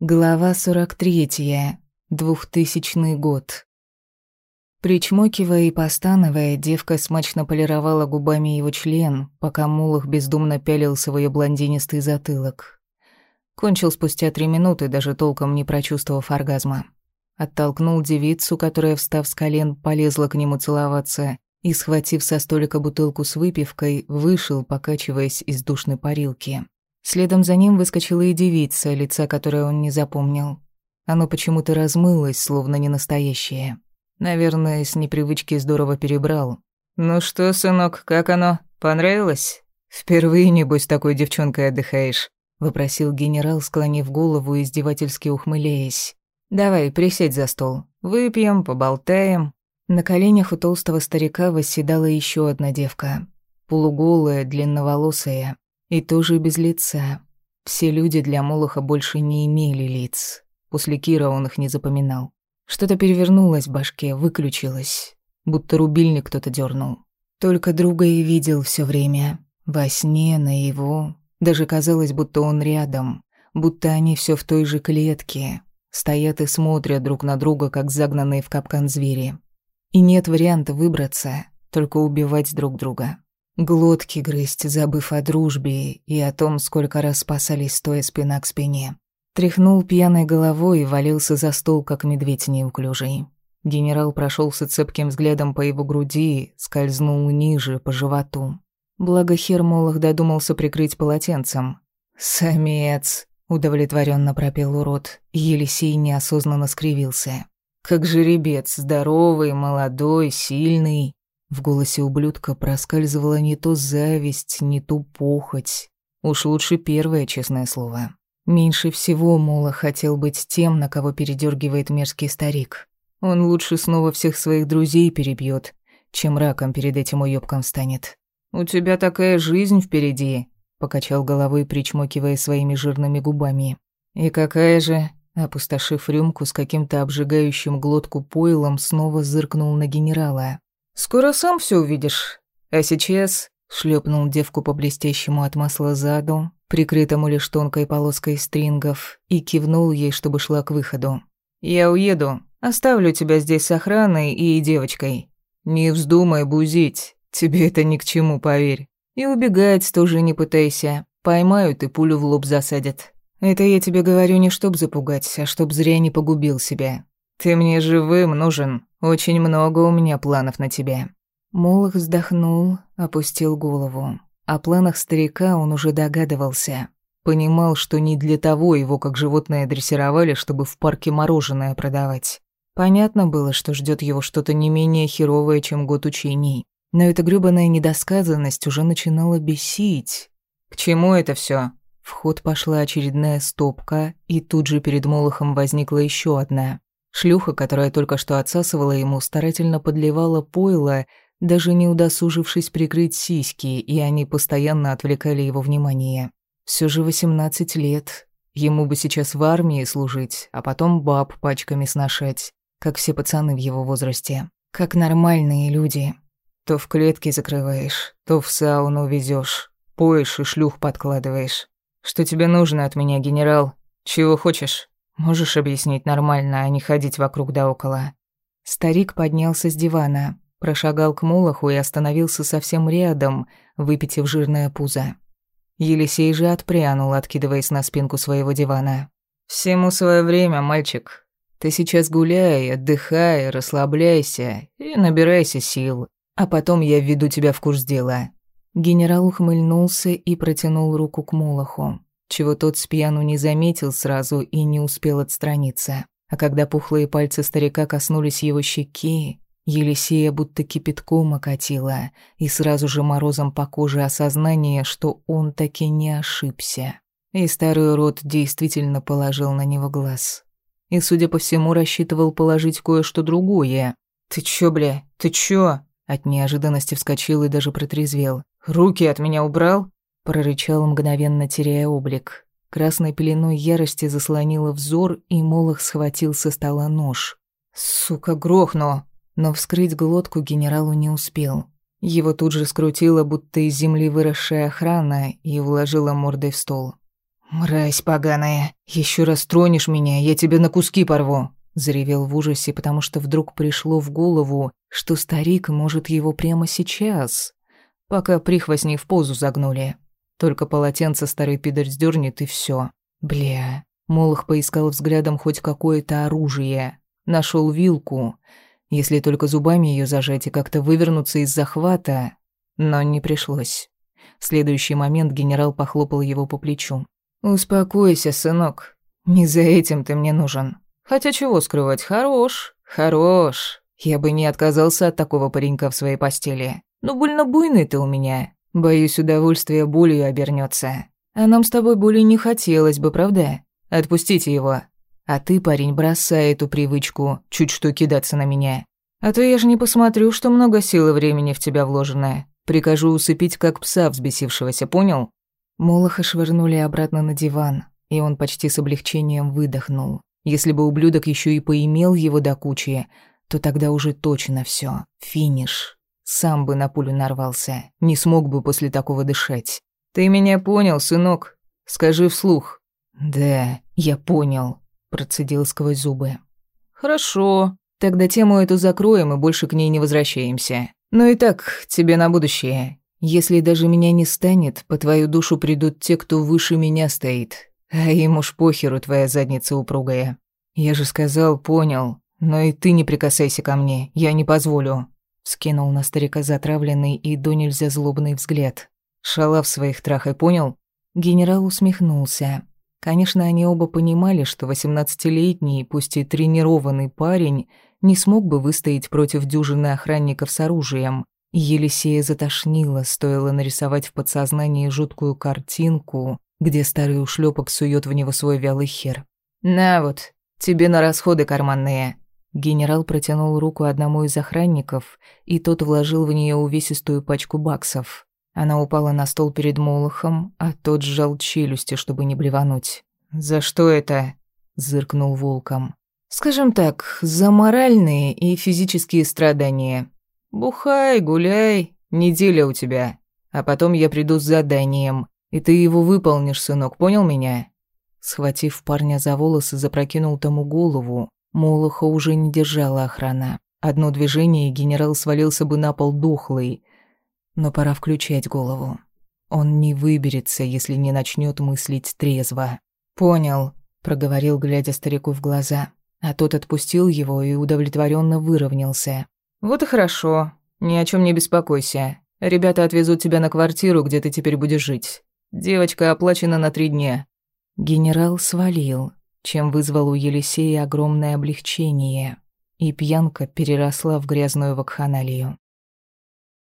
Глава 43. Двухтысячный год. Причмокивая и постановая, девка смачно полировала губами его член, пока Мулах бездумно пялился в ее блондинистый затылок. Кончил спустя три минуты, даже толком не прочувствовав оргазма. Оттолкнул девицу, которая, встав с колен, полезла к нему целоваться, и, схватив со столика бутылку с выпивкой, вышел, покачиваясь из душной парилки. Следом за ним выскочила и девица, лица которой он не запомнил. Оно почему-то размылось, словно не настоящее. Наверное, с непривычки здорово перебрал. «Ну что, сынок, как оно? Понравилось? Впервые, небось, такой девчонкой отдыхаешь?» — вопросил генерал, склонив голову, издевательски ухмыляясь. «Давай, присядь за стол. Выпьем, поболтаем». На коленях у толстого старика восседала еще одна девка. Полуголая, длинноволосая. И тоже без лица. Все люди для Молоха больше не имели лиц. После Кира он их не запоминал. Что-то перевернулось в башке, выключилось. Будто рубильник кто-то дернул. Только друга и видел все время. Во сне, на его. Даже казалось, будто он рядом. Будто они все в той же клетке. Стоят и смотрят друг на друга, как загнанные в капкан звери. И нет варианта выбраться, только убивать друг друга. Глотки грызть, забыв о дружбе и о том, сколько раз спасались, стоя спина к спине. Тряхнул пьяной головой и валился за стол, как медведь неуклюжий. Генерал прошелся цепким взглядом по его груди, скользнул ниже, по животу. Благо хер Молох додумался прикрыть полотенцем. «Самец!» — удовлетворенно пропел урод, Елисей неосознанно скривился. «Как жеребец, здоровый, молодой, сильный. В голосе ублюдка проскальзывала не то зависть, не то похоть. Уж лучше первое, честное слово. Меньше всего Мола хотел быть тем, на кого передергивает мерзкий старик. Он лучше снова всех своих друзей перебьет, чем раком перед этим уёбком станет. «У тебя такая жизнь впереди», — покачал головой, причмокивая своими жирными губами. «И какая же?» Опустошив рюмку с каким-то обжигающим глотку пойлом, снова зыркнул на генерала. Скоро сам все увидишь. А сейчас шлепнул девку по блестящему от масла заду, прикрытому лишь тонкой полоской стрингов, и кивнул ей, чтобы шла к выходу. «Я уеду. Оставлю тебя здесь с охраной и девочкой. Не вздумай бузить. Тебе это ни к чему, поверь. И убегать тоже не пытайся. Поймают и пулю в лоб засадят. Это я тебе говорю не чтоб запугать, а чтоб зря не погубил себя. Ты мне живым нужен. Очень много у меня планов на тебя». Молох вздохнул, опустил голову. О планах старика он уже догадывался. Понимал, что не для того его как животное дрессировали, чтобы в парке мороженое продавать. Понятно было, что ждет его что-то не менее херовое, чем год учений. Но эта грёбаная недосказанность уже начинала бесить. К чему это все? В ход пошла очередная стопка, и тут же перед Молохом возникла еще одна. Шлюха, которая только что отсасывала ему, старательно подливала пойло, даже не удосужившись прикрыть сиськи, и они постоянно отвлекали его внимание. Все же 18 лет. Ему бы сейчас в армии служить, а потом баб пачками сношать, как все пацаны в его возрасте. Как нормальные люди. То в клетке закрываешь, то в сауну везешь, поешь и шлюх подкладываешь. Что тебе нужно от меня, генерал? Чего хочешь? Можешь объяснить нормально, а не ходить вокруг да около?» Старик поднялся с дивана, прошагал к Молоху и остановился совсем рядом, выпитив жирное пузо. Елисей же отпрянул, откидываясь на спинку своего дивана. «Всему свое время, мальчик. Ты сейчас гуляй, отдыхай, расслабляйся и набирайся сил, а потом я введу тебя в курс дела». Генерал ухмыльнулся и протянул руку к Молоху чего тот с пьяну не заметил сразу и не успел отстраниться. А когда пухлые пальцы старика коснулись его щеки, Елисея будто кипятком окатила, и сразу же морозом по коже осознание, что он таки не ошибся. И старый рот действительно положил на него глаз. И, судя по всему, рассчитывал положить кое-что другое. «Ты чё, бля? Ты чё?» От неожиданности вскочил и даже протрезвел. «Руки от меня убрал?» Прорычал мгновенно теряя облик. Красной пеленой ярости заслонила взор, и Молох схватил со стола нож. «Сука, грохну!» Но вскрыть глотку генералу не успел. Его тут же скрутила, будто из земли выросшая охрана, и вложила мордой в стол. «Мразь поганая, еще раз тронешь меня, я тебя на куски порву», заревел в ужасе, потому что вдруг пришло в голову, что старик может его прямо сейчас, пока прихвостни в позу загнули. Только полотенце старый пидор сдернет и все. Бля. Молох поискал взглядом хоть какое-то оружие. Нашел вилку, если только зубами ее зажать и как-то вывернуться из захвата, но не пришлось. В следующий момент генерал похлопал его по плечу. «Успокойся, сынок. Не за этим ты мне нужен. Хотя чего скрывать, хорош, хорош. Я бы не отказался от такого паренька в своей постели. Но больно буйный ты у меня. Боюсь, удовольствие болью обернется. А нам с тобой боли не хотелось бы, правда? Отпустите его. А ты, парень, бросай эту привычку, чуть что кидаться на меня. А то я же не посмотрю, что много сил и времени в тебя вложено. Прикажу усыпить, как пса взбесившегося, понял?» Молоха швырнули обратно на диван, и он почти с облегчением выдохнул. Если бы ублюдок еще и поимел его до кучи, то тогда уже точно все, финиш. Сам бы на пулю нарвался, не смог бы после такого дышать. «Ты меня понял, сынок? Скажи вслух». «Да, я понял», — процедил сквозь зубы. «Хорошо. Тогда тему эту закроем и больше к ней не возвращаемся. Ну и так, тебе на будущее. Если даже меня не станет, по твою душу придут те, кто выше меня стоит. А им уж похеру твоя задница упругая. Я же сказал, понял. Но и ты не прикасайся ко мне, я не позволю. Скинул на старика затравленный и до нельзя злобный взгляд. Шалав своих трахай, понял? Генерал усмехнулся. Конечно, они оба понимали, что восемнадцатилетний, пусть и тренированный парень не смог бы выстоять против дюжины охранников с оружием. Елисея затошнило, стоило нарисовать в подсознании жуткую картинку, где старый ушлепок сует в него свой вялый хер. «На вот, тебе на расходы карманные». Генерал протянул руку одному из охранников, и тот вложил в нее увесистую пачку баксов. Она упала на стол перед Молохом, а тот сжал челюсти, чтобы не блевануть. «За что это?» — зыркнул волком. Скажем так, за моральные и физические страдания. Бухай, гуляй, неделя у тебя. А потом я приду с заданием, и ты его выполнишь, сынок, понял меня?» Схватив парня за волосы, запрокинул тому голову. Молоха уже не держала охрана. Одно движение, и генерал свалился бы на пол духлый. Но пора включать голову. Он не выберется, если не начнет мыслить трезво. «Понял», — проговорил, глядя старику в глаза. А тот отпустил его и удовлетворенно выровнялся. «Вот и хорошо. Ни о чем не беспокойся. Ребята отвезут тебя на квартиру, где ты теперь будешь жить. Девочка оплачена на три дня». Генерал свалил, чем вызвал у Елисея огромное облегчение, и пьянка переросла в грязную вакханалию.